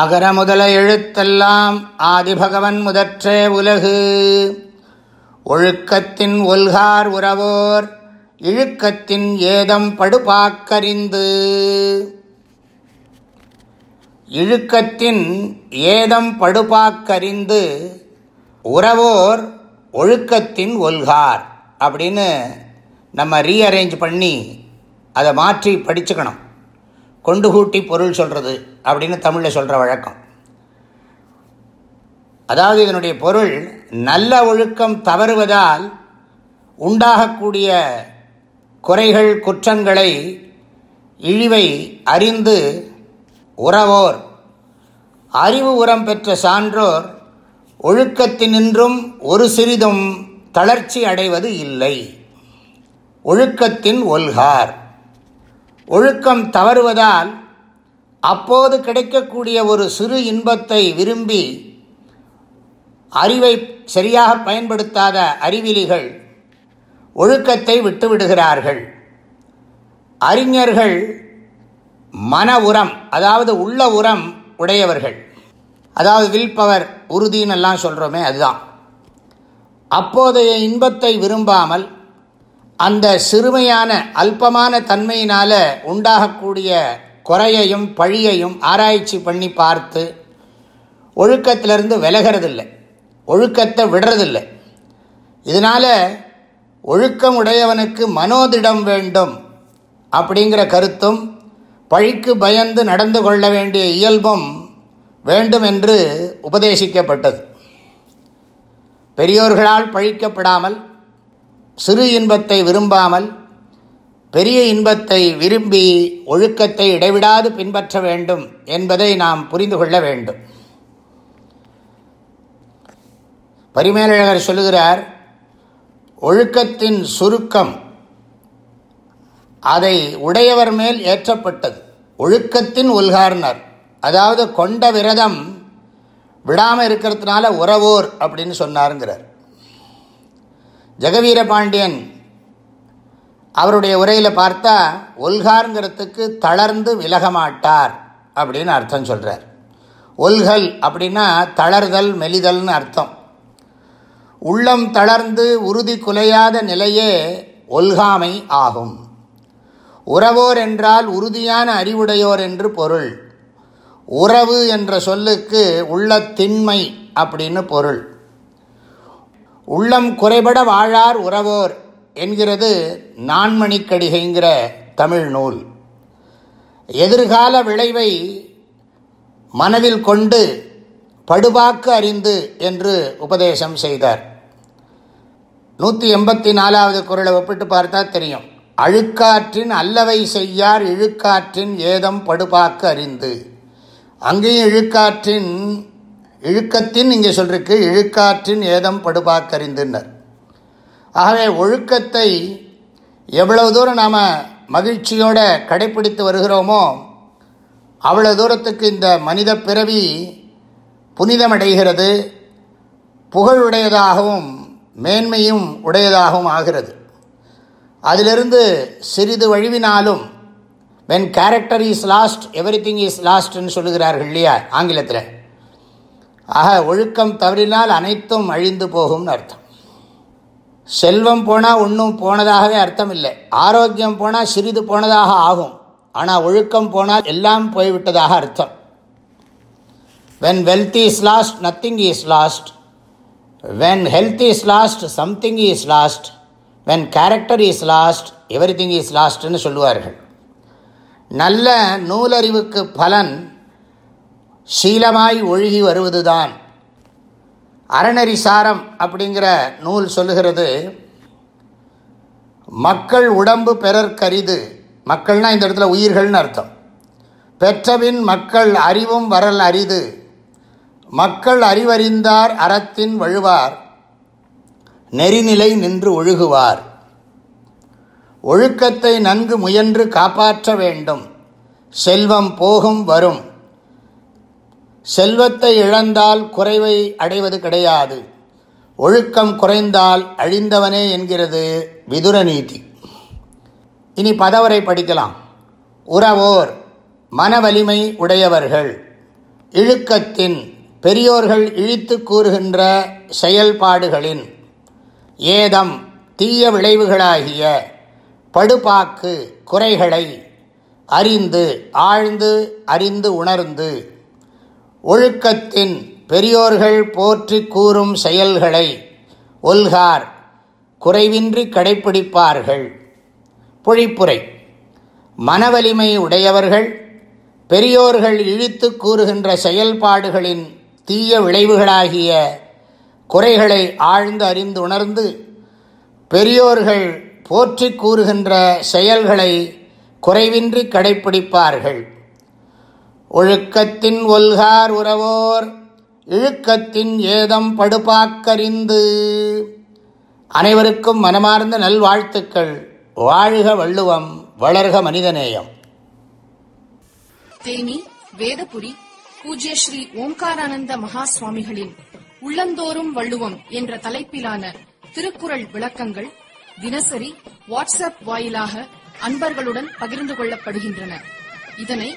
அகர முதல எழுத்தெல்லாம் ஆதிபகவன் முதற்றே உலகு. ஒழுக்கத்தின் ஒல்கார் உறவோர் இழுக்கத்தின் ஏதம் படுபாக்கறிந்து. இழுக்கத்தின் ஏதம் படுபாக்கறிந்து உறவோர் ஒழுக்கத்தின் ஒல்கார் அப்படின்னு நம்ம ரீஅரேஞ்ச் பண்ணி அதை மாற்றி படிச்சுக்கணும். கொண்டு கூட்டி பொருள் சொல்கிறது அப்படின்னு தமிழில் சொல்கிற வழக்கம். அதாவது இதனுடைய பொருள் நல்ல ஒழுக்கம் தவறுவதால் உண்டாகக்கூடிய குறைகள் குற்றங்களை இழிவை அறிந்து உறவோர் அறிவு உரம் பெற்ற சான்றோர் ஒழுக்கத்தினின்றும் ஒரு சிறிதும் தளர்ச்சி அடைவது இல்லை. ஒழுக்கத்தின் ஒல்கார். ஒழுக்கம் தவறுவதால் அப்போது கிடைக்கக்கூடிய ஒரு சிறு இன்பத்தை விரும்பி அறிவை சரியாக பயன்படுத்தாத அறிவிலிகள் ஒழுக்கத்தை விட்டுவிடுகிறார்கள். அறிஞர்கள் மன உரம் அதாவது உள்ள உரம் உடையவர்கள். அதாவது வில் பவர் உறுதின்னு எல்லாம் சொல்கிறோமே அதுதான். அப்போதைய இன்பத்தை விரும்பாமல் அந்த சிறுமையான அல்பமான தன்மையினால் உண்டாகக்கூடிய குறையையும் பழியையும் ஆராய்ச்சி பண்ணி பார்த்து ஒழுக்கத்திலிருந்து விலகிறதில்லை. ஒழுக்கத்தை விடுறதில்லை. இதனால் ஒழுக்கம் உடையவனுக்கு மனோதிடம் வேண்டும் அப்படிங்கிற கருத்தும் பழிக்கு பயந்து நடந்து கொள்ள வேண்டிய இயல்பும் வேண்டும் என்று உபதேசிக்கப்பட்டது. பெரியோர்களால் பழிக்கப்படாமல் சிறு இன்பத்தை விரும்பாமல் பெரிய இன்பத்தை விரும்பி ஒழுக்கத்தை இடைவிடாது பின்பற்ற வேண்டும் என்பதை நாம் புரிந்து கொள்ள வேண்டும். பரிமேலழகர் சொல்லுகிறார் ஒழுக்கத்தின் சுருக்கம் அதை உடையவர் மேல் ஏற்றப்பட்டது. ஒழுக்கத்தின் உல்கார்னர் அதாவது கொண்ட விரதம் விடாமல் இருக்கிறதுனால உறவோர் அப்படின்னு சொன்னாருங்கிறார். ஜெகவீர பாண்டியன் அவருடைய உரையில் பார்த்தா ஒல்காருங்கிறதுக்கு தளர்ந்து விலக மாட்டார் அப்படின்னு அர்த்தம் சொல்கிறார் ஒல்கல் அப்படின்னா தளர்தல் மெலிதல்னு அர்த்தம். உள்ளம் தளர்ந்து உறுதி குலையாத நிலையே ஒல்காமை ஆகும். உறவோர் என்றால் உறுதியான அறிவுடையோர் என்று பொருள். உறவு என்ற சொல்லுக்கு உள்ள திண்மை அப்படின்னு பொருள். உள்ளம் குறைபட வாழார் உறவோர் என்கிறது நான்மணிக்கடிகைங்கிற தமிழ் நூல். எதிர்கால விளைவை மனதில் கொண்டு படுபாக்கு அறிந்து என்று உபதேசம் செய்தார். நூற்றி எண்பத்தி நாலாவது குரலை ஒப்பிட்டு பார்த்தா தெரியும். அழுக்காற்றின் அல்லவை செய்யார் இழுக்காற்றின் ஏதம் படுபாக்கு அறிந்து. அங்கேயும் இழுக்காற்றின் இழுக்கத்தின் இங்கே சொல்லிருக்கு இழுக்காற்றின் ஏதம் படுபாக்கறிந்துன்னர் ஆகவே ஒழுக்கத்தை எவ்வளவு தூரம் நாம் மகிழ்ச்சியோடு கடைப்பிடித்து வருகிறோமோ அவ்வளோ தூரத்துக்கு இந்த மனித பிறவி புனிதமடைகிறது புகழுடையதாகவும் மேன்மையும் உடையதாகவும் ஆகிறது. அதிலிருந்து சிறிது வழிவினாலும் when character is lost everything is லாஸ்ட்னு சொல்லுகிறார்கள் இல்லையா ஆங்கிலத்தில்? ஆக ஒழுக்கம் தவறினால் அனைத்தும் அழிந்து போகும்னு அர்த்தம். செல்வம் போனால் ஒன்றும் போனதாகவே அர்த்தம் இல்லை ஆரோக்கியம் போனால் சிறிது போனதாக ஆகும். ஆனால் ஒழுக்கம் போனால் எல்லாம் போய்விட்டதாக அர்த்தம். When wealth is lost nothing is lost when health is lost something is lost when character is lost everything is லாஸ்ட்னு சொல்லுவார்கள். நல்ல நூலறிவுக்கு பலன் சீலமாய் ஒழுகி வருவதுதான். அறநெறி சாரம் அப்படிங்கிற நூல் சொல்லுகிறது மக்கள் உடம்பு பெறற்கரிது மக்கள்னால் இந்த இடத்துல உயிர்கள்னு அர்த்தம். பெற்றபின் மக்கள் அறிவும் வரல் அரிது. மக்கள் அறிவறிந்தார் அறத்தின் வழுவார். நெறிநிலை நின்று ஒழுகுவார். ஒழுக்கத்தை நன்கு முயன்று காப்பாற்ற வேண்டும். செல்வம் போகும் வரும். செல்வத்தை இழந்தால் குறைவை அடைவது கிடையாது. ஒழுக்கம் குறைந்தால் அழிந்தவனே என்கிறது விதுர நீதி. இனி பதவரை படிக்கலாம். உறவோர் மன வலிமை உடையவர்கள். இழுக்கத்தின் பெரியோர்கள் இழித்து கூறுகின்ற செயல்பாடுகளின். ஏதம் தீய விளைவுகளாகிய படுபாக்கு குறைகளை அறிந்து ஆழ்ந்து அறிந்து உணர்ந்து. ஒழுக்கத்தின் பெரியோர்கள் போற்றி கூறும் செயல்களை ஒல்கார் குறைவின்றி கடைப்பிடிப்பார்கள். பொழிப்புரை. மனவலிமை உடையவர்கள் பெரியோர்கள் இழித்து கூறுகின்ற செயல்பாடுகளின் தீய விளைவுகளாகிய குறைகளை ஆழ்ந்து அறிந்து உணர்ந்து பெரியோர்கள் போற்றி கூறுகின்ற செயல்களை குறைவின்றி கடைப்பிடிப்பார்கள். ஒழுக்கத்தின் ஒல்கார் உறவோர் இழுக்கத்தின் ஏதம் படுபாக்கறிந்து. அனைவருக்கும் மனமார்ந்த நல்வாழ்த்துக்கள். வாழ்க வள்ளுவம் வளர்க மனிதநேயம். தேனி வேதபுரி பூஜ்ய ஸ்ரீ ஓம்காரானந்த மகா சுவாமிகளின் உள்ளந்தோறும் வள்ளுவம் என்ற தலைப்பிலான திருக்குறள் விளக்கங்கள் தினசரி வாட்ஸ்அப் வாயிலாக அன்பர்களுடன் பகிர்ந்து கொள்ளப்படுகின்றன. இதனை